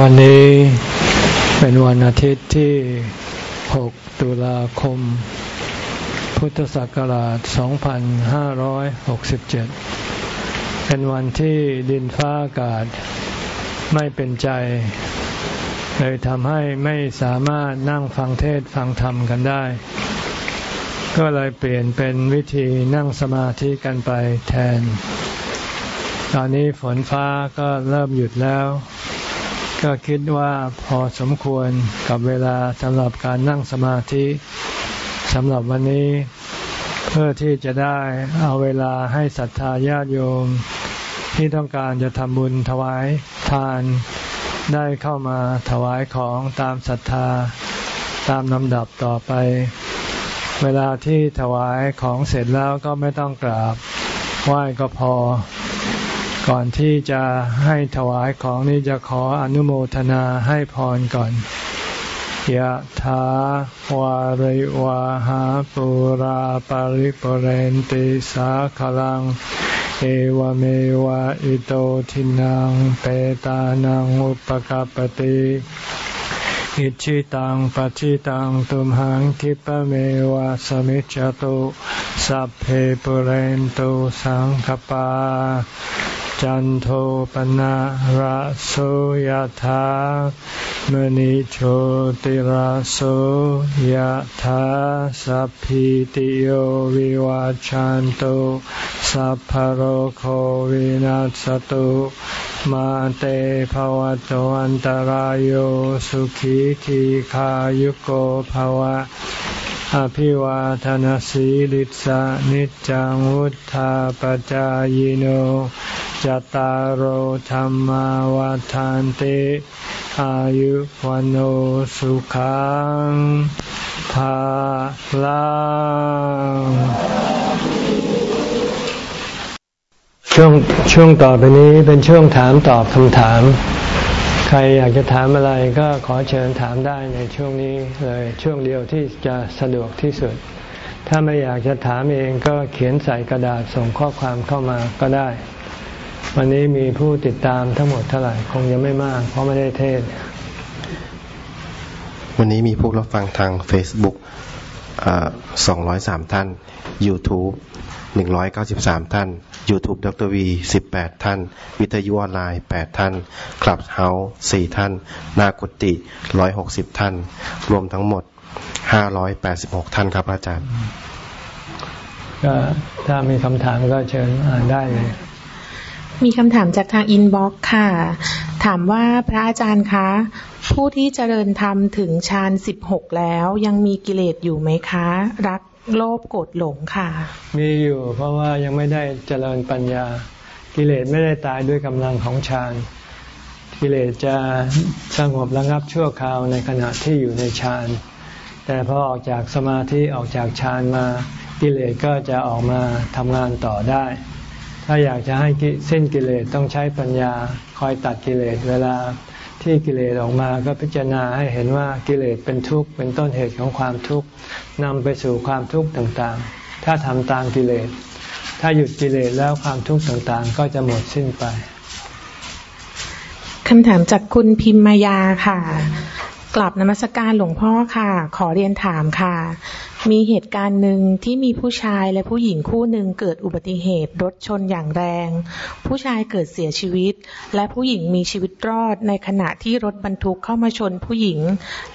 วันนี้เป็นวันอาทิตย์ที่ 6 ตุลาคม พุทธศักราช 2567 เป็นวันที่ดินฟ้าอากาศไม่เป็นใจ เลยทำให้ไม่สามารถนั่งฟังเทศฟังธรรมกันได้ ก็เลยเปลี่ยนเป็นวิธีนั่งสมาธิกันไปแทน ตอนนี้ฝนฟ้าก็เริ่มหยุดแล้ว ก็คิดว่าพอสมควรกับเวลาสำหรับการนั่งสมาธิสำหรับวันนี้ เพื่อที่จะได้เอาเวลาให้ศรัทธาญาติโยม ที่ต้องการจะทำบุญถวายทานได้เข้ามาถวายของตามศรัทธาตามลำดับต่อไป เวลาที่ถวายของเสร็จแล้วก็ไม่ต้องกราบไหว้ก็พอ ก่อนที่จะให้ถวายของนี้จะขออนุโมทนาให้พรก่อนยะถาวาริวาหาปุราปาริปเรนติสาขลัง เอวเมวะอิโตทินังเปตานังอุปกปติอิชิตังปฏิตังตุมหังคิปะเมวะสมิจจตุสัพเพปุเรนตุสังคปา จันโทปนะระโสยธามณิโชติระโสยธาสัพพิติโยวิวาจันโตสัพพโรโควินัสตุมาเตภวะตวันตารโยสุขีทีขายุโกภวะ อภิวาทนสีลิสานิจังวุธาปจายโนจตารโหธรรมวาทานเตอายุวันโอสุขังภาลังช่วงช่วงต่อไปนี้เป็นช่วงถามตอบคำถาม ใครอยากจะถามอะไรก็ขอเชิญถามได้ในช่วงนี้เลยช่วงเดียวที่จะสะดวกที่สุด ถ้าไม่อยากจะถามเองก็เขียนใส่กระดาษส่งข้อความเข้ามาก็ได้ วันนี้มีผู้ติดตามทั้งหมดเท่าไหร่คงยังไม่มากเพราะไม่ได้เทศ วันนี้มีผู้รับฟังทาง Facebook สองร้อยสามท่าน YouTube หนึ่งร้อยเก้าสิบสามท่าน YouTube ดรวีสิบแปดท่าน วิทยุออนไลน์แปดท่าน Clubhouse สี่ท่าน หน้ากุฏิร้อยหกสิบท่าน รวมทั้งหมดห้าร้อยแปดสิบหกท่านครับอาจารย์ ก็ถ้ามีคำถามก็เชิญอ่านได้เลย มีคำถามจากทาง inbox ค่ะ ถามว่าพระอาจารย์คะผู้ที่เจริญธรรมถึงญาณสิบหกแล้วยังมีกิเลสอยู่ไหมคะ รัก โลภโกรธหลงค่ะ มีอยู่เพราะว่ายังไม่ได้เจริญปัญญา กิเลสไม่ได้ตายด้วยกำลังของฌานกิเลสจะสงบระงับชั่วคราวในขณะที่อยู่ในฌานแต่พอออกจากสมาธิออกจากฌานมา กิเลสก็จะออกมาทำงานต่อได้ ถ้าอยากจะให้เส้นกิเลสต้องใช้ปัญญาคอยตัดกิเลสเวลาที่กิเลสออกมาก็พิจารณาให้เห็นว่ากิเลสเป็นทุกข์เป็นต้นเหตุของความทุกข์ นำไปสู่ความทุกข์ต่างๆ ถ้าทำตามกิเลส ถ้าหยุดกิเลสแล้วความทุกข์ต่างๆ ก็จะหมดสิ้นไปคำถามจากคุณพิมมายาค่ะ กลับนมัสการหลวงพ่อค่ะ ขอเรียนถามค่ะ มีเหตุการณ์หนึ่งที่มีผู้ชายและผู้หญิงคู่หนึ่งเกิดอุบัติเหตุรถชนอย่างแรง ผู้ชายเกิดเสียชีวิต และผู้หญิงมีชีวิตรอดในขณะที่รถบรรทุกเข้ามาชนผู้หญิง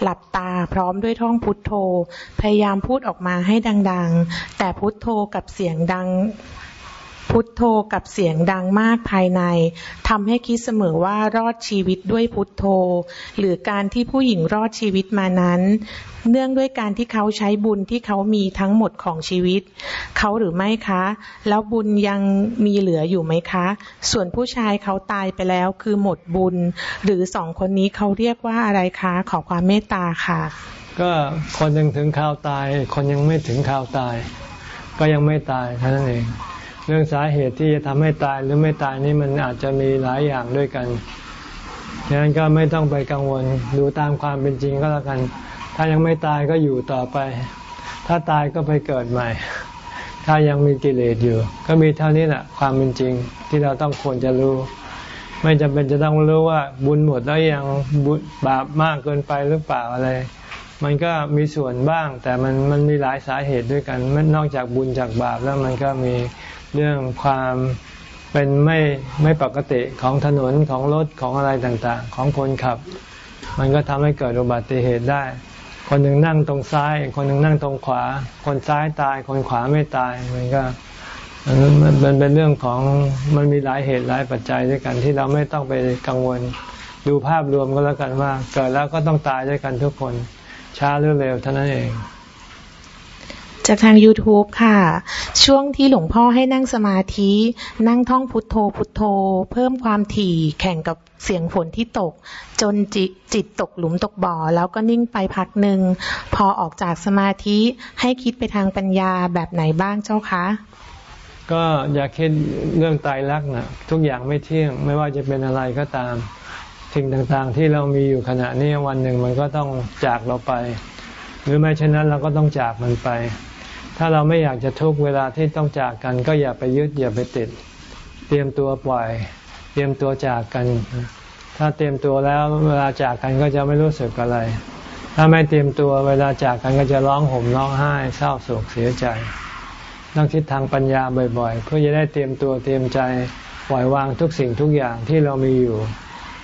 หลับตาพร้อมด้วยท่องพุทโธ พยายามพูดออกมาให้ดังๆ แต่พุทโธกับเสียงดัง พุทโธกับเสียงดังมากภายในทำให้คิดเสมอว่ารอดชีวิตด้วยพุทโธ หรือการที่ผู้หญิงรอดชีวิตมานั้น เนื่องด้วยการที่เขาใช้บุญที่เขามีทั้งหมดของชีวิต เขาหรือไม่คะ แล้วบุญยังมีเหลืออยู่ไหมคะ ส่วนผู้ชายเขาตายไปแล้วคือหมดบุญ หรือสองคนนี้เขาเรียกว่าอะไรคะขอความเมตตาค่ะ ก็คนยังถึงข่าวตาย คนยังไม่ถึงข่าวตาย ก็ยังไม่ตายเท่านั้นเอง เรื่องสาเหตุที่จะทำให้ตายหรือไม่ตายนี่มันอาจจะมีหลายอย่างด้วยกันดังนั้นก็ไม่ต้องไปกังวลดูตามความเป็นจริงก็แล้วกัน ถ้ายังไม่ตายก็อยู่ต่อไป ถ้าตายก็ไปเกิดใหม่ ถ้ายังมีกิเลสอยู่ ก็มีเท่านี้แหละความเป็นจริงที่เราต้องควรจะรู้ ไม่จำเป็นจะต้องรู้ว่าบุญหมดแล้วยังบุญบาปมากเกินไปหรือเปล่าอะไร มันก็มีส่วนบ้าง แต่มันมันมีหลายสาเหตุด้วยกันมันนอกจากบุญจากบาปแล้วมันก็มี เรื่องความเป็นไม่ไม่ปกติของถนนของรถของอะไรต่างๆ ของคนขับ มันก็ทำให้เกิดอุบัติเหตุได้ คนหนึ่งนั่งตรงซ้าย คนหนึ่งนั่งตรงขวา คนซ้ายตาย คนขวาไม่ตาย มันก็มันเป็นเรื่องของมันมีหลายเหตุหลายปัจจัยด้วยกันที่เราไม่ต้องไปกังวล ดูภาพรวมก็แล้วกันว่า เกิดแล้วก็ต้องตายด้วยกันทุกคนช้าหรือเร็วเท่านั้นเอง จากทาง YouTube ค่ะ ช่วงที่หลวงพ่อให้นั่งสมาธิ นั่งท่องพุทโธพุทโธ เพิ่มความถี่แข่งกับเสียงฝนที่ตก จนจิจิตตกหลุมตกบ่อ แล้วก็นิ่งไปพักหนึ่ง พอออกจากสมาธิให้คิดไปทางปัญญาแบบไหนบ้างเจ้าคะ ก็อย่าคิดเรื่องตายรักนะทุกอย่างไม่เที่ยง ไม่ว่าจะเป็นอะไรก็ตามสิ่งต่างๆ ที่เรามีอยู่ขณะนี้วันหนึ่งมันก็ต้องจากเราไป หรือไม่เช่นนั้นเราก็ต้องจากมันไป ถ้าเราไม่อยากจะทุกเวลาที่ต้องจากกัน ก็อย่าไปยึดอย่าไปติด เตรียมตัวปล่อย เตรียมตัวจากกัน ถ้าเตรียมตัวแล้วเวลาจากกันก็จะไม่รู้สึกอะไร ถ้าไม่เตรียมตัวเวลาจากกันก็จะร้องห่มร้องไห้ เศร้าโศกเสียใจต้องคิดทางปัญญาบ่อยๆ เพื่อจะได้เตรียมตัวเตรียมใจปล่อยวางทุกสิ่งทุกอย่างที่เรามีอยู่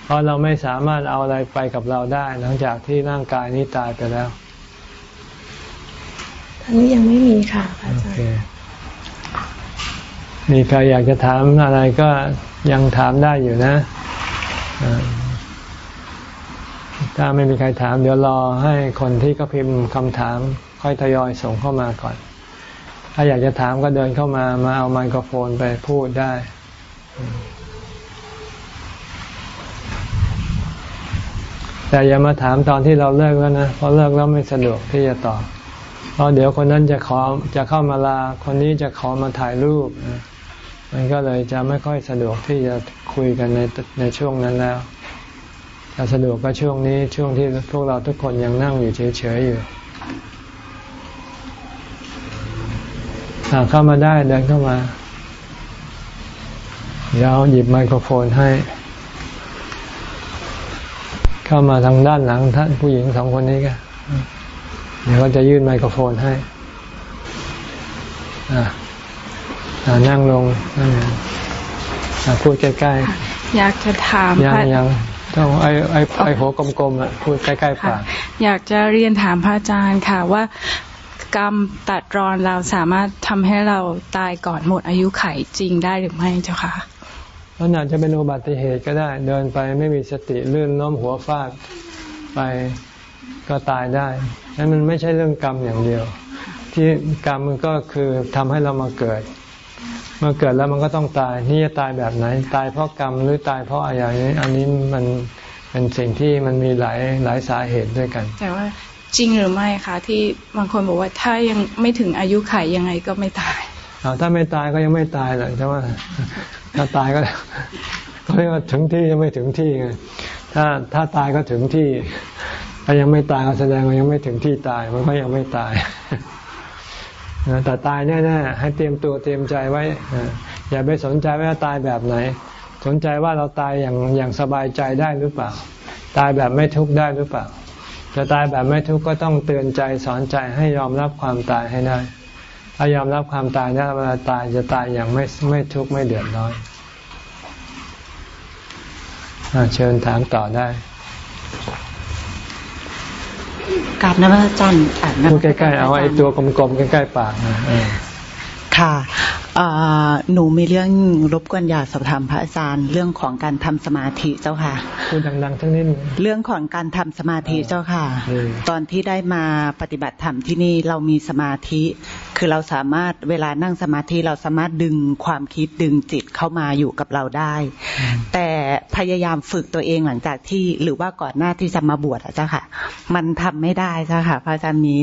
เพราะเราไม่สามารถเอาอะไรไปกับเราได้ หลังจากที่ร่างกายนี้ตายไปแล้ว อันนี้ยังไม่มีค่ะอาจารย์มีใครอยากจะถามอะไรก็ยังถามได้อยู่นะถ้าไม่มีใครถาม เดี๋ยวรอให้คนที่ก็พิมพ์คำถาม ค่อยทยอยส่งเข้ามาก่อน ถ้าอยากจะถามก็เดินเข้ามามาเอาไมโครโฟนไปพูดได้แต่อย่ามาถามตอนที่เราเลิกแล้วนะเพราะเลิกแล้วไม่สะดวกที่จะตอบ เพราะเดี๋ยวคนนั้นจะขอจะเข้ามาลา คนนี้จะขอมาถ่ายรูป มันก็เลยจะไม่ค่อยสะดวกที่จะคุยกันในในช่วงนั้นแล้วจะสะดวกก็ช่วงนี้ช่วงที่พวกเราทุกคนยังนั่งอยู่เฉยๆอยู่เข้ามาได้เดินเข้ามา เดี๋ยวหยิบไมโครโฟนให้ เข้ามาทางด้านหลังท่านผู้หญิงสองคนนี้ก็เดี๋ยวก็จะยื่นไมโครโฟนให้อ่านั่งลงนั่งพูดใกล้ๆ อยากจะถามยังยังต้องไอไอไอหัวกลมๆอะพูดใกล้ๆปากอยากจะเรียนถามพระอาจารย์ค่ะว่ากรรมตัดรอนเราสามารถทำให้เราตายก่อนหมดอายุไขจริงได้หรือไม่เจ้าคะมันอาจจะเป็นอุบัติเหตุก็ได้ เดินไปไม่มีสติลื่นล้มหัวฟาดไป ก็ตายได้นั้นมันไม่ใช่เรื่องกรรมอย่างเดียว ที่กรรมมันก็คือทำให้เรามาเกิดเมื่อเกิดแล้วมันก็ต้องตาย นี่จะตายแบบไหน ตายเพราะกรรมหรือตายเพราะอะไรนี้ อันนี้มันเป็นสิ่งที่มันมีหลายหลายสาเหตุด้วยกัน แต่ว่าจริงหรือไม่คะที่บางคนบอกว่าถ้ายังไม่ถึงอายุไขยังไงก็ไม่ตายเอาถ้าไม่ตายก็ยังไม่ตายหรอกใช่ไหมถ้าตายก็ก็เรียกว่าถึงที่ยังไม่ถึงที่ไงถ้าถ้าตายก็ถึงที่ ถ้ายังไม่ตายแสดงว่ายังไม่ถึงที่ตายมันก็ยังไม่ตายแต่ตายแน่ๆให้เตรียมตัวเตรียมใจไว้อย่าไปสนใจว่าตายแบบไหน สนใจว่าเราตายอย่างอย่างสบายใจได้หรือเปล่า ตายแบบไม่ทุกข์ได้หรือเปล่า จะตายแบบไม่ทุกข์ก็ต้องเตือนใจสอนใจให้ยอมรับความตายให้ได้ถ้ายอมรับความตายได้เวลาตายจะตายอย่างไม่ไม่ทุกข์ไม่เดือดร้อนเชิญถามต่อได้ กราบนะพระอาจารย์พูดใกล้ๆเอาไอ้ตัวกลมๆใกล้ๆปากนะค่ะหนูมีเรื่องรบกวนอยากสอบถามพระอาจารย์ เรื่องของการทำสมาธิเจ้าค่ะพูดดังๆทั้งนี้เรื่องของการทำสมาธิเจ้าค่ะ ตอนที่ได้มาปฏิบัติธรรมที่นี่เรามีสมาธิ คือเราสามารถเวลานั่งสมาธิเราสามารถดึงความคิดดึงจิตเข้ามาอยู่กับเราได้ แต่ พยายามฝึกตัวเองหลังจากที่หรือว่าก่อนหน้าที่จะมาบวชอะเจ้าค่ะ มันทำไม่ได้เจ้าค่ะพระอาจารย์มี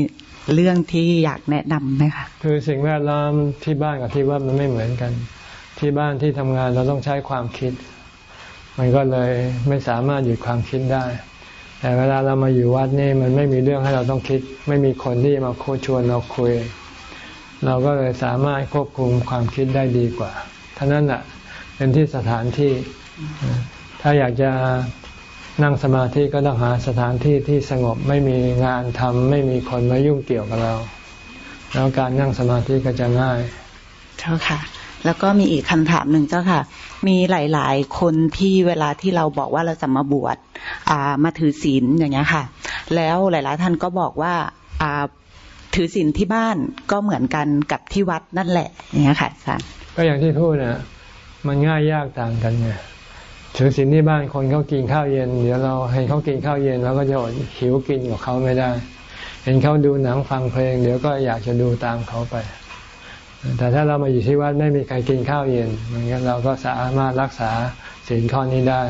เรื่องที่อยากแนะนํำไหมคะคือสิ่งแวดล้อมที่บ้านกับที่วัดมันไม่เหมือนกัน ที่บ้านที่ทำงานเราต้องใช้ความคิด มันก็เลยไม่สามารถหยุดความคิดได้ แต่เวลาเรามาอยู่วัดนี่มันไม่มีเรื่องให้เราต้องคิด ไม่มีคนที่มาโคชวนเราคุย เราก็เลยสามารถควบคุมความคิดได้ดีกว่าท่านั้นแหละเป็นที่สถานที่ ถ้าอยากจะนั่งสมาธิก็ต้องหาสถานที่ที่สงบไม่มีงานทำไม่มีคนมายุ่งเกี่ยวกับเรา แล้วการนั่งสมาธิก็จะง่าย เจ้าค่ะ แล้วก็มีอีกคำถามหนึ่งเจ้าค่ะ มีหลาย ๆ คนที่เวลาที่เราบอกว่าเราจะมาบวชอ่ามาถือศีลอย่างเงี้ยค่ะ แล้วหลาย ๆ ท่านก็บอกว่าอ่าถือศีลที่บ้านก็เหมือนกันกับที่วัดนั่นแหละอย่างเงี้ยค่ะอาจารย์ก็อย่างที่พูดนะมันง่ายยากต่างกันไง ถือศีลที่บ้านคนเขากินข้าวเย็น เดี๋ยวเราเห็นเขากินข้าวเย็นเราก็จะหิวกินกับเขาไม่ได้ เห็นเขาดูหนังฟังเพลง เดี๋ยวก็อยากจะดูตามเขาไป แต่ถ้าเรามาอยู่ที่วัดไม่มีใครกินข้าวเย็นอย่างนี้เราก็สามารถรักษาศีลข้อนี้ได้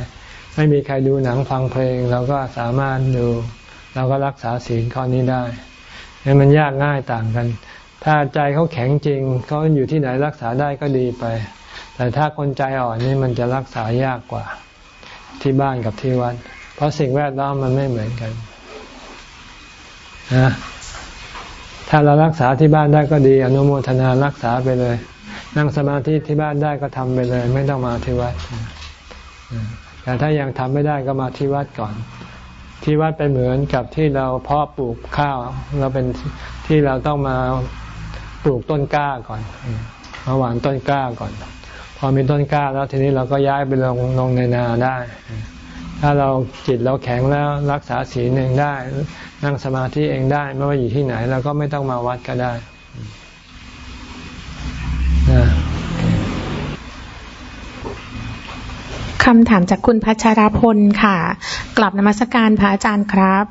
ไม่มีใครดูหนังฟังเพลง เราก็สามารถดูเราก็รักษาศีลข้อนี้ได้นี่มันยากง่ายต่างกัน ถ้าใจเขาแข็งจริงเขาอยู่ที่ไหนรักษาได้ก็ดีไป แต่ถ้าคนใจอ่อนนี่มันจะรักษายากกว่าที่บ้านกับที่วัด เพราะสิ่งแวดล้อมมันไม่เหมือนกันนะถ้าเรารักษาที่บ้านได้ก็ดี อนุโมทนารักษาไปเลย นั่งสมาธิที่บ้านได้ก็ทำไปเลย ไม่ต้องมาที่วัดแต่ถ้ายังทำไม่ได้ก็มาที่วัดก่อน ที่วัดเป็นเหมือนกับที่เราเพาะปลูกข้าว เราเป็นที่เราต้องมาปลูกต้นกล้าก่อนมาหว่านต้นกล้าก่อน พอมีต้นกล้าแล้วทีนี้เราก็ย้ายไปลงลงในนาได้ ถ้าเราจิตเราแข็งแล้วรักษาศีลเองได้ นั่งสมาธิเองได้ ไม่ว่าอยู่ที่ไหนเราก็ไม่ต้องมาวัดก็ได้คำถามจากคุณพัชรพลค่ะ กลับนมัสการพระอาจารย์ครับ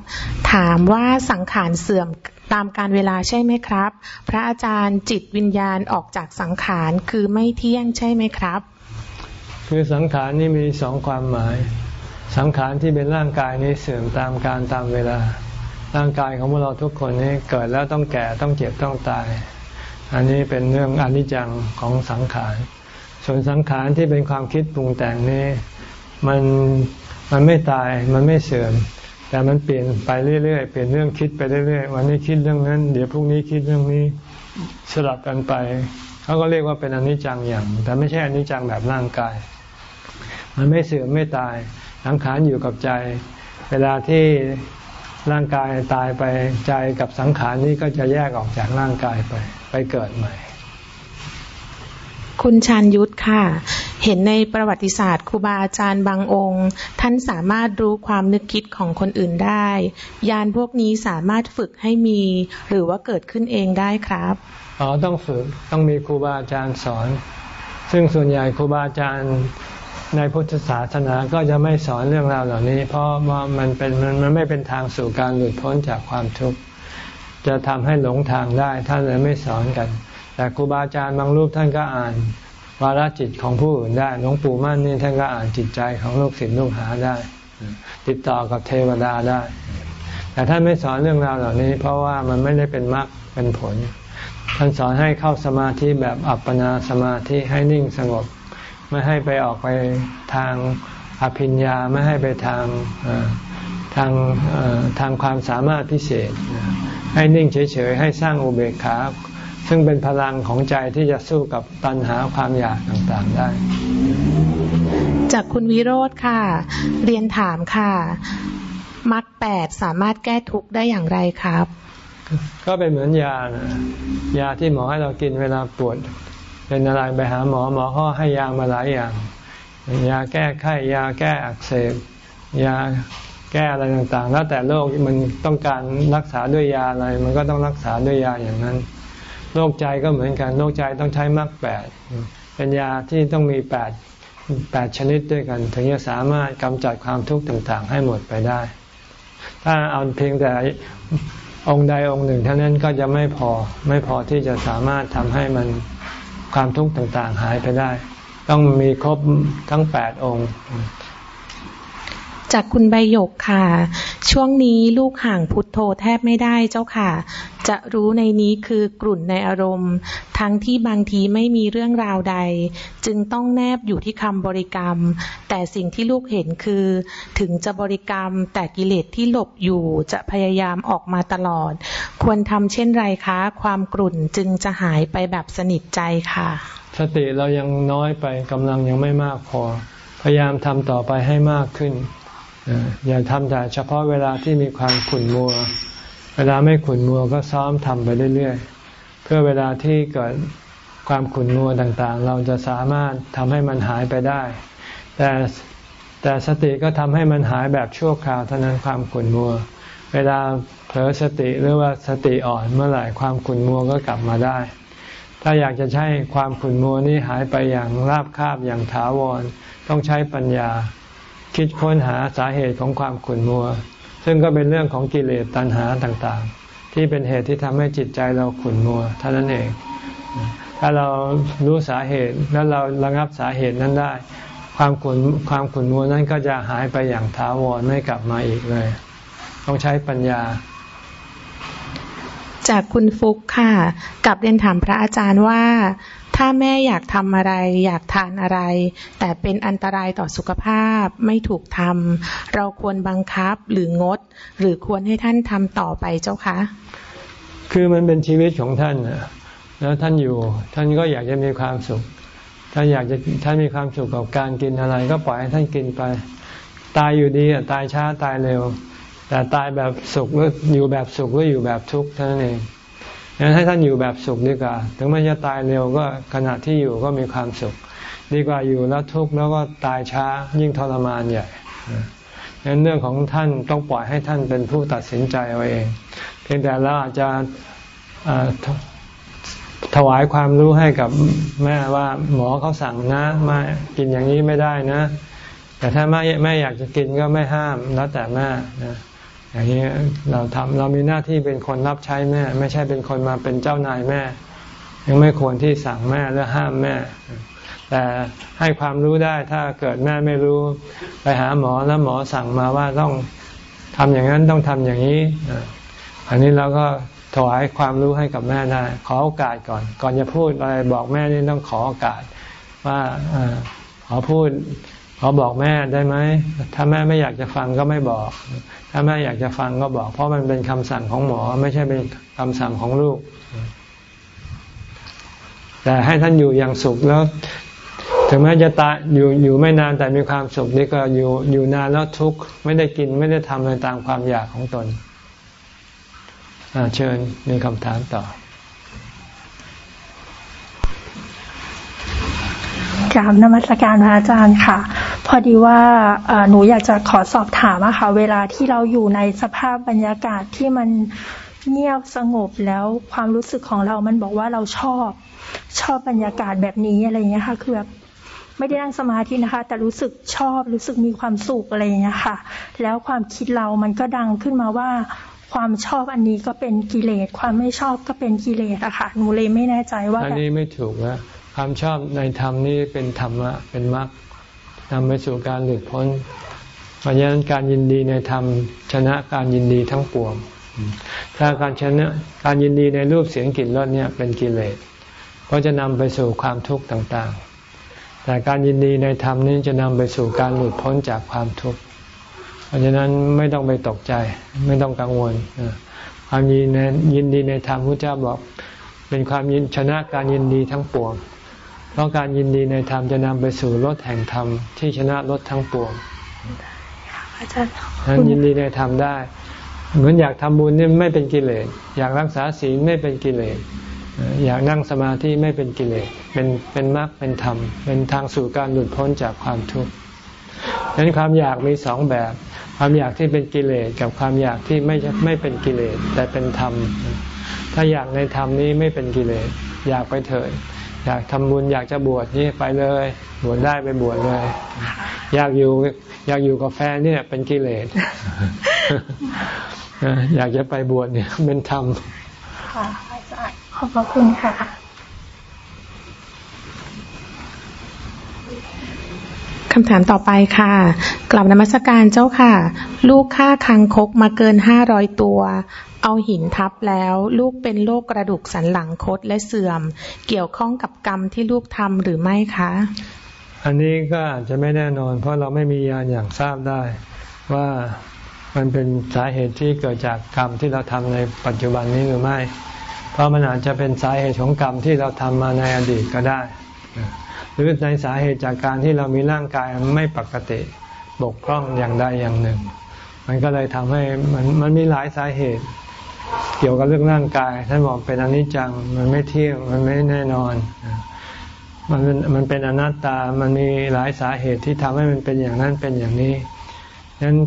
ถามว่าสังขารเสื่อม ตามการเวลาใช่ไหมครับ พระอาจารย์จิตวิญญาณออกจากสังขารคือไม่เที่ยงใช่ไหมครับ คือสังขารนี่มีสองความหมาย สังขารที่เป็นร่างกายนี้เสื่อมตามการตามเวลา ร่างกายของพวกเราทุกคนนี้เกิดแล้วต้องแก่ต้องเจ็บต้องตาย อันนี้เป็นเรื่องอนิจจังของสังขาร ส่วนสังขารที่เป็นความคิดปรุงแต่งนี้ มันมันไม่ตายมันไม่เสื่อม แต่มันเปลี่ยนไปเรื่อยๆ เปลี่ยนเรื่องคิดไปเรื่อยๆ วันนี้คิดเรื่องนั้น เดี๋ยวพรุ่งนี้คิดเรื่องนี้สลับกันไป เขาก็เรียกว่าเป็นอนิจจังอย่าง แต่ไม่ใช่อนิจจังแบบร่างกาย มันไม่เสื่อมไม่ตายสังขารอยู่กับใจ เวลาที่ร่างกายตายไปใจกับสังขารนี้ก็จะแยกออกจากร่างกายไป ไปเกิดใหม่ คุณชานยุทธค่ะ เห็นในประวัติศาสตร์ครูบาอาจารย์บางองค์ ท่านสามารถรู้ความนึกคิดของคนอื่นได้ ยานพวกนี้สามารถฝึกให้มี หรือว่าเกิดขึ้นเองได้ครับอ๋อต้องฝึกต้องมีครูบาอาจารย์สอน ซึ่งส่วนใหญ่ครูบาอาจารย์ในพุทธศาสนาก็จะไม่สอนเรื่องราวเหล่านี้ เพราะว่ามันเป็นมันไม่เป็นทางสู่การหลุดพ้นจากความทุกข์จะทำให้หลงทางได้ท่านเลยไม่สอนกัน แต่ครูบาอาจารย์บางรูปท่านก็อ่านวาระจิตของผู้อื่นได้หลวงปู่มั่นนี่ท่านก็อ่านจิตใจของลูกศิษย์ลูกหาได้ ติดต่อกับเทวดาได้ แต่ท่านไม่สอนเรื่องราวเหล่านี้ เพราะว่ามันไม่ได้เป็นมรรคเป็นผล ท่านสอนให้เข้าสมาธิแบบอัปปนาสมาธิให้นิ่งสงบ ไม่ให้ไปออกไปทางอภิญญาไม่ให้ไปทางทางทางความสามารถพิเศษ ให้นิ่งเฉยๆให้สร้างอุเบกขา ซึ่งเป็นพลังของใจที่จะสู้กับตัณหาความอยากต่างๆได้ จากคุณวิโรธค่ะ เรียนถามค่ะมรรคแปดสามารถแก้ทุกข์ได้อย่างไรครับ ก็เป็นเหมือนยานะยาที่หมอให้เรากินเวลาปวด เป็นอะไรไปหาหมอหมอก็ให้ยามาหลายอย่าง ยาแก้ไข้ยาแก้อักเสบยาแก้อะไรต่างๆ แล้วแต่โรคมันต้องการรักษาด้วยยาอะไร มันก็ต้องรักษาด้วยยาอย่างนั้น โรคใจก็เหมือนกันโรคใจต้องใช้มรรคแปดเป็นยาที่ต้องมีแปดแปดชนิดด้วยกัน ถึงจะสามารถกำจัดความทุกข์ต่างๆ ให้หมดไปได้ ถ้าเอาเพียงแต่องค์ใดองค์หนึ่งเท่านั้นก็จะไม่พอไม่พอที่จะสามารถทำให้มันความทุกข์ต่างๆ หายไปได้ ต้องมีครบทั้งแปดองค์จากคุณใบหยกค่ะ ช่วงนี้ลูกห่างพุทโธแทบไม่ได้เจ้าค่ะ จะรู้ในนี้คือกลุ่นในอารมณ์ ทั้งที่บางทีไม่มีเรื่องราวใด จึงต้องแนบอยู่ที่คำบริกรรม แต่สิ่งที่ลูกเห็นคือ ถึงจะบริกรรมแต่กิเลสที่หลบอยู่จะพยายามออกมาตลอด ควรทำเช่นไรคะ ความกลุ่นจึงจะหายไปแบบสนิทใจค่ะ สติเรายังน้อยไปกำลังยังไม่มากพอพพยายามทำต่อไปให้มากขึ้นอย่าทำแต่เฉพาะเวลาที่มีความขุ่นมัว เวลาไม่ขุนมัวก็ซ้อมทำไปเรื่อยๆ เพื่อเวลาที่เกิดความขุนมัวต่างๆ เราจะสามารถทำให้มันหายไปได้ แต่แต่สติก็ทำให้มันหายแบบชั่วคราวเท่านั้นความขุนมัว เวลาเผลอสติหรือว่าสติอ่อนเมื่อไหร่ความขุนมัวก็กลับมาได้ ถ้าอยากจะใช้ความขุนมัวนี้หายไปอย่างราบคาบอย่างถาวร ต้องใช้ปัญญา คิดค้นหาสาเหตุของความขุนมัว ซึ่งก็เป็นเรื่องของกิเลสตัณหาต่างๆ ที่เป็นเหตุที่ทำให้จิตใจเราขุ่นมัวเท่านั้นเอง ถ้าเรารู้สาเหตุแล้วเราระงับสาเหตุนั้นได้ ความขุ่นความขุ่นมัวนั้นก็จะหายไปอย่างถาวรไม่กลับมาอีกเลย ต้องใช้ปัญญาจากคุณฟุกค่ะ กับเรียนถามพระอาจารย์ว่า ถ้าแม่อยากทำอะไร อยากทานอะไร แต่เป็นอันตรายต่อสุขภาพไม่ถูกทำเราควรบังคับหรืองด หรือควรให้ท่านทำต่อไปเจ้าคะ คือมันเป็นชีวิตของท่านนะแล้วท่านอยู่ท่านก็อยากจะมีความสุข ถ้าอยากจะท่านมีความสุขกับการกินอะไร ก็ปล่อยให้ท่านกินไป ตายอยู่ดีตายช้าตายเร็ว แต่ตายแบบสุขหรืออยู่แบบสุขหรืออยู่แบบทุกข์เท่านั้นเอง งั้นให้ท่านอยู่แบบสุขดีกว่า ถึงแม้จะตายเร็วก็ขณะที่อยู่ก็มีความสุข ดีกว่าอยู่แล้วทุกข์แล้วก็ตายช้ายิ่งทรมานใหญ่งั้นเรื่องของท่านต้องปล่อยให้ท่านเป็นผู้ตัดสินใจเอาเอง เพียงแต่เราอาจจะถวายความรู้ให้กับแม่ว่าหมอเขาสั่งนะมากินอย่างนี้ไม่ได้นะ แต่ถ้าแม่แม่อยากจะกินก็ไม่ห้ามแล้วแต่แม่นะ อย่างนี้เราทำเรามีหน้าที่เป็นคนรับใช้แม่ ไม่ใช่เป็นคนมาเป็นเจ้านายแม่ ยังไม่ควรที่สั่งแม่หรือห้ามแม่ แต่ให้ความรู้ได้ถ้าเกิดแม่ไม่รู้ ไปหาหมอแล้วหมอสั่งมาว่าต้องทำอย่างนั้นต้องทำอย่างนี้ อันนี้เราก็ถวายความรู้ให้กับแม่ได้ ขอโอกาสก่อน ก่อนจะพูดอะไรบอกแม่นี่ต้องขอโอกาสว่าขอพูด ขอบอกแม่ได้ไหม ถ้าแม่ไม่อยากจะฟังก็ไม่บอก ถ้าแม่อยากจะฟังก็บอก เพราะมันเป็นคำสั่งของหมอ ไม่ใช่เป็นคำสั่งของลูก แต่ให้ท่านอยู่อย่างสุขแล้ว ถึงแม้จะตายอยู่อยู่ไม่นานแต่มีความสุขนี่ก็อยู่อยู่นานแล้วทุกข์ไม่ได้กินไม่ได้ทำอะไรตามความอยากของตนเชิญมีคำถามต่อกราบนมัสการพระอาจารย์ค่ะ พอดีว่าหนูอยากจะขอสอบถามอะค่ะ เวลาที่เราอยู่ในสภาพบรรยากาศที่มันเงียบสงบแล้วความรู้สึกของเรามันบอกว่าเราชอบ ชอบบรรยากาศแบบนี้อะไรเงี้ยค่ะคือแบบไม่ได้นั่งสมาธินะคะ แต่รู้สึกชอบรู้สึกมีความสุขอะไรเงี้ยค่ะ แล้วความคิดเรามันก็ดังขึ้นมาว่า ความชอบอันนี้ก็เป็นกิเลส ความไม่ชอบก็เป็นกิเลสอะค่ะหนูเลยไม่แน่ใจว่าอันนี้ไม่ถูกนะความชอบในธรรมนี้เป็นธรรมะเป็นมรรค นำไปสู่การหลุดพ้นเพราะฉะนั้นการยินดีในธรรมชนะการยินดีทั้งปวง ถ้าการชนะการยินดีในรูปเสียงกลิ่นรสเนี่ยเป็นกิเลสก็จะนำไปสู่ความทุกข์ต่างๆ แต่การยินดีในธรรมนี้จะนำไปสู่การหลุดพ้นจากความทุกข์ เพราะฉะนั้นไม่ต้องไปตกใจไม่ต้องกังวลความยินดีในธรรมพระเจ้าบอก เป็นความยินชนะการยินดีทั้งปวง เพราะการยินดีในธรรมจะนำไปสู่รถแห่งธรรมที่ชนะรถทั้งปวงอาจารย์นั้นยินดีในธรรมได้ เหมือนอยากทำบุญนี่ไม่เป็นกิเลส อยากรักษาศีลไม่เป็นกิเลส อยากนั่งสมาธิไม่เป็นกิเลส เป็นเป็นมรรคเป็นธรรม เป็นทางสู่การหลุดพ้นจากความทุกข์ดังนั้นความอยากมีสองแบบ ความอยากที่เป็นกิเลสกับความอยากที่ไม่ไม่เป็นกิเลสแต่เป็นธรรม ถ้าอยากในธรรมนี้ไม่เป็นกิเลส อยากไปเถิด อยากทำบุญอยากจะบวชนี่ไปเลย บวชได้ไปบวชเลย อยากอยู่อยากอยู่กับแฟนเนี่ยเป็นกิเลสอยากจะไปบวชเนี่ยเป็นธรรมค่ะอาจารย์ขอบพระคุณค่ะ คำถามต่อไปค่ะ กลับนมัสการเจ้าค่ะ ลูกฆ่าคังคกมาเกินห้าร้อยตัว เอาหินทับแล้ว ลูกเป็นโรคกระดูกสันหลังคดและเสื่อม เกี่ยวข้องกับกรรมที่ลูกทำหรือไม่คะ อันนี้ก็อาจจะไม่แน่นอน เพราะเราไม่มียานอย่างทราบได้ ว่ามันเป็นสาเหตุที่เกิดจากกรรมที่เราทำในปัจจุบันนี้หรือไม่ เพราะมันอาจจะเป็นสาเหตุของกรรมที่เราทำมาในอดีตก็ได้ หรือในสาเหตุจากการที่เรามีร่างกายไม่ปกติบกพร่องอย่างใดอย่างหนึ่ง มันก็เลยทำให้มันมันมีหลายสาเหตุ เกี่ยวกับเรื่องร่างกาย ท่านบอกเป็นอนิจจัง มันไม่เที่ยง มันไม่แน่นอน มันมันเป็นอนัตตา มันมีหลายสาเหตุที่ทำให้มันเป็นอย่างนั้นเป็นอย่างนี้นั้น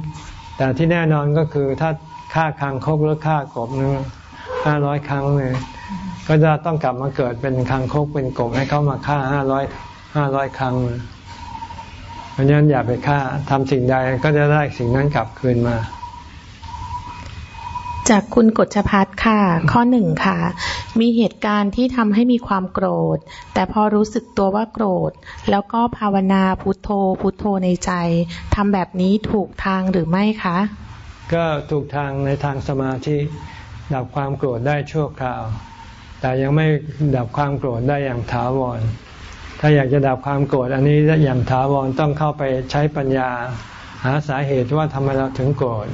แต่ที่แน่นอนก็คือถ้าฆ่าคางคกหรือฆ่ากบนึงห้าร้อยครั้งเลยก็จะต้องกลับมาเกิดเป็นคางคกเป็นกบให้เขามาฆ่าห้าร้อยห้าร้อยครั้งเพราะฉะนั้นอย่าไปฆ่าทำสิ่งใดก็จะได้สิ่งนั้นกลับคืนมา จากคุณกฎชพัฒค่ะ ข้อหนึ่งค่ะ มีเหตุการณ์ที่ทำให้มีความโกรธ แต่พอรู้สึกตัวว่าโกรธ แล้วก็ภาวนาพุทโธ พุทโธในใจทำแบบนี้ถูกทางหรือไม่คะ ก็ถูกทางในทางสมาธิดับความโกรธได้ชั่วคราว แต่ยังไม่ดับความโกรธได้อย่างถาวร ถ้าอยากจะดับความโกรธอันนี้อย่างถาวรต้องเข้าไปใช้ปัญญา หาสาเหตุว่าทำไมเราถึงโกรธ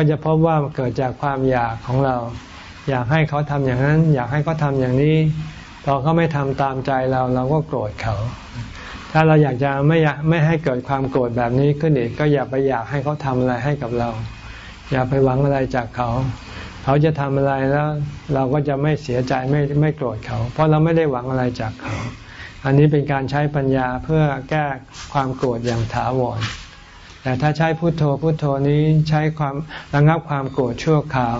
ก็จะพบว่าเกิดจากความอยากของเรา อยากให้เขาทำอย่างนั้น อยากให้เขาทำอย่างนี้พอเขาไม่ทำตามใจเราเราก็โกรธเขา ถ้าเราอยากจะไม่อยากไม่ให้เกิดความโกรธแบบนี้ขึ้นอีกก็อย่าไปอยากให้เขาทำอะไรให้กับเรา อย่าไปหวังอะไรจากเขา เขาจะทำอะไรแล้ว เราก็จะไม่เสียใจไม่ไม่โกรธเขา เพราะเราไม่ได้หวังอะไรจากเขา อันนี้เป็นการใช้ปัญญาเพื่อแก้ความโกรธอย่างถาวร แต่ถ้าใช้พุโทโธพุโทโธนี้ใช้ความระงับความโกรธชั่วคราว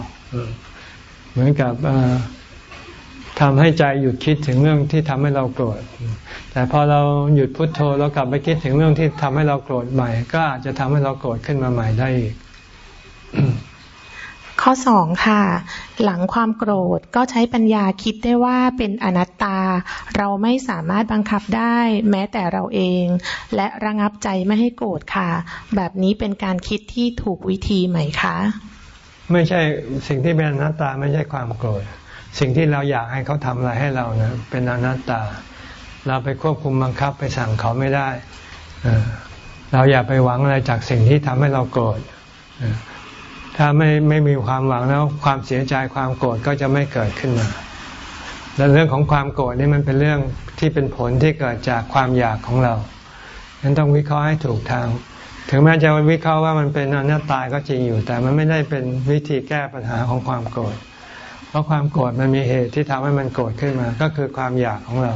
เหมือนกับทำให้ใจหยุดคิดถึงเรื่องที่ทำให้เราโกรธ แต่พอเราหยุดพุดโทโธเรากลับไปคิดถึงเรื่องที่ทำให้เราโกรธใหม่ ก็อาจจะทำให้เราโกรธขึ้นมาใหม่ได้อีก ข้อสองค่ะ หลังความโกรธก็ใช้ปัญญาคิดได้ว่าเป็นอนัตตา เราไม่สามารถบังคับได้ แม้แต่เราเอง และระงับใจไม่ให้โกรธค่ะ แบบนี้เป็นการคิดที่ถูกวิธีไหมคะ ไม่ใช่สิ่งที่เป็นอนัตตาไม่ใช่ความโกรธ สิ่งที่เราอยากให้เขาทำอะไรให้เราเนะเป็นอนัตตา เราไปควบคุมบังคับไปสั่งเขาไม่ได้ เราอย่าไปหวังอะไรจากสิ่งที่ทำให้เราโกรธ ถ้าไม่ไม่มีความหวังแล้วความเสียใจความโกรธก็จะไม่เกิดขึ้นมา และเรื่องของความโกรธนี่มันเป็นเรื่องที่เป็นผลที่เกิดจากความอยากของเราฉะนั้นต้องวิเคราะห์ให้ถูกทาง ถึงแม้จะวิเคราะห์ว่ามันเป็นอนัตตาก็จริงอยู่ แต่มันไม่ได้เป็นวิธีแก้ปัญหาของความโกรธ เพราะความโกรธมันมีเหตุที่ทำให้มันโกรธขึ้นมา ก็คือความอยากของเรา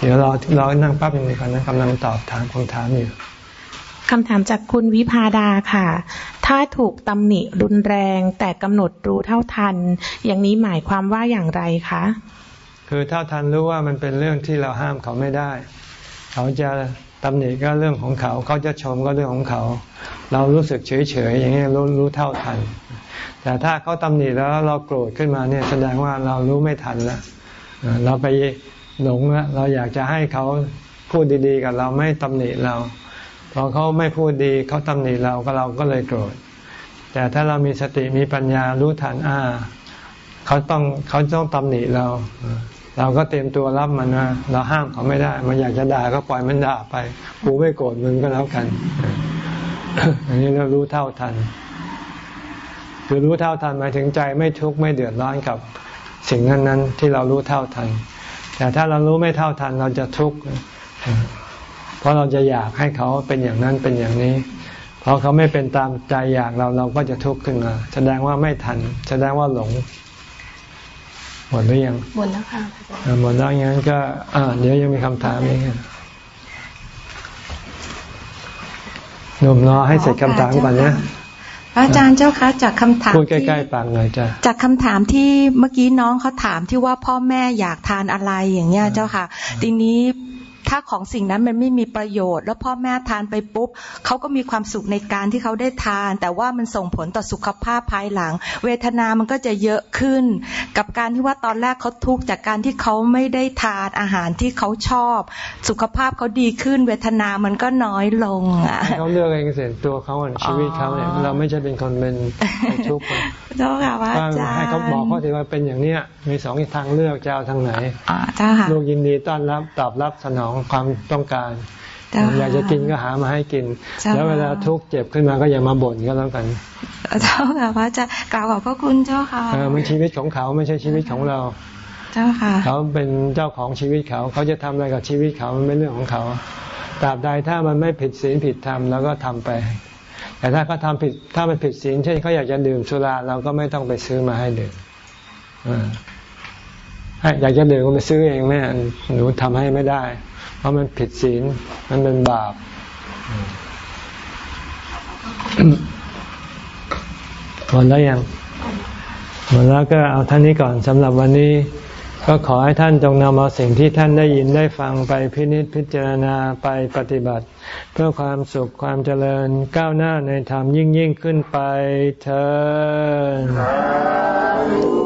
เดี๋ยวรอรอนั่งปั๊บอย่างนี้ก่อนนะกำลังตอบถามคำถามอยู่ คำถามจากคุณวิพาดาค่ะ ถ้าถูกตำหนิรุนแรงแต่กำหนดรู้เท่าทัน อย่างนี้หมายความว่าอย่างไรคะ คือเท่าทันรู้ว่ามันเป็นเรื่องที่เราห้ามเขาไม่ได้ เขาจะตำหนิก็เรื่องของเขา เขาจะชมก็เรื่องของเขา เรารู้สึกเฉยเฉยอย่างนี้รู้รู้เท่าทัน แต่ถ้าเขาตำหนิแล้วเราโกรธขึ้นมาเนี่ยแสดงว่าเรารู้ไม่ทันแล้วเราไปหลงแล้วเราอยากจะให้เขาพูดดีๆกับเราไม่ตำหนิเรา พอเขาไม่พูดดีเขาตำหนิเราก็เราก็เลยโกรธ แต่ถ้าเรามีสติมีปัญญารู้ทันอ่าเขาต้องเขาต้องตำหนิเรา เราก็เตรียมตัวรับมันนะเราห้ามเขาไม่ได้ มันอยากจะด่าก็ปล่อยมันด่าไปกูไม่โกรธมึงก็แล้วกัน อันนี้เรารู้เท่าทันคือรู้เท่าทันหมายถึงใจไม่ทุกข์ไม่เดือดร้อนกับสิ่งนั้นนั้นที่เรารู้เท่าทัน แต่ถ้าเรารู้ไม่เท่าทันเราจะทุกข์ เพราะเราจะอยากให้เขาเป็นอย่างนั้นเป็นอย่างนี้พอเขาไม่เป็นตามใจอยากเราเราก็จะทุกข์ขึ้นมาแสดงว่าไม่ทัน แสดงว่าหลงหมดหรือยังหมดแล้วค่ะหมดแล้วงั้นก็อ่าเดี๋ยวยังมีคำถามอีกหนุ่มรอให้เสร็จคำถามก่อนนะอาจารย์เจ้าคะจากคำถามพูดใกล้ๆปากหน่อยจ้ะจากคำถามที่เมื่อกี้น้องเขาถามที่ว่าพ่อแม่อยากทานอะไรอย่างเงี้ยเจ้าค่ะทีนี้ ถ้าของสิ่งนั้นมันไม่มีประโยชน์ แล้วพ่อแม่ทานไปปุ๊บเขาก็มีความสุขในการที่เขาได้ทาน แต่ว่ามันส่งผลต่อสุขภาพภายหลัง เวทนามันก็จะเยอะขึ้น กับการที่ว่าตอนแรกเขาทุกข์จากการที่เขาไม่ได้ทานอาหารที่เขาชอบ สุขภาพเขาดีขึ้น เวทนามันก็น้อยลงอะเขาเลือกเองเสร็จตัวเขาชีวิตเขาเนี่ยเราไม่ใช่เป็นคนเป็นทุกข์เจ้าค่ะว่าจะให้เขาบอกเขาถือว่าเป็นอย่างเนี้ยมีสองทางเลือกจะเอาทางไหนลูกยินดีต้อนรับตอบรับสนองความต้องการอยากจะกินก็หามาให้กิน แล้วเวลาทุกข์เจ็บขึ้นมาก็อย่ามาบ่นก็แล้วกันเจ้าค่ะพระจะกล่าวขอบพระคุณเจ้าค่ะเออมันชีวิตของเขาไม่ใช่ชีวิตของเรา เจ้าค่ะ เขาเป็นเจ้าของชีวิตเขา เขาจะทำอะไรกับชีวิตเขามันไม่เรื่องของเขาตราบใดถ้ามันไม่ผิดศีลผิดธรรมแล้วก็ทำไป แต่ถ้าเขาทาผิดถ้ามันผิดศีลเช่นเขาอยากจะดื่มสุราเราก็ไม่ต้องไปซื้อมาให้ดื่มอยากจะดื่มก็ไปซื้อเองแม่หนูทำให้ไม่ได้ เพราะมันผิดศีลมันเป็นบาปหมดแล้วยังหมดแล้วก็เอาท่านนี้ก่อนสำหรับวันนี้ ก็ขอให้ท่านจงนำเอาสิ่งที่ท่านได้ยินได้ฟังไปพินิจพิจารณาไปปฏิบัติ เพื่อความสุขความเจริญก้าวหน้าในธรรมยิ่งยิ่งขึ้นไปเธอ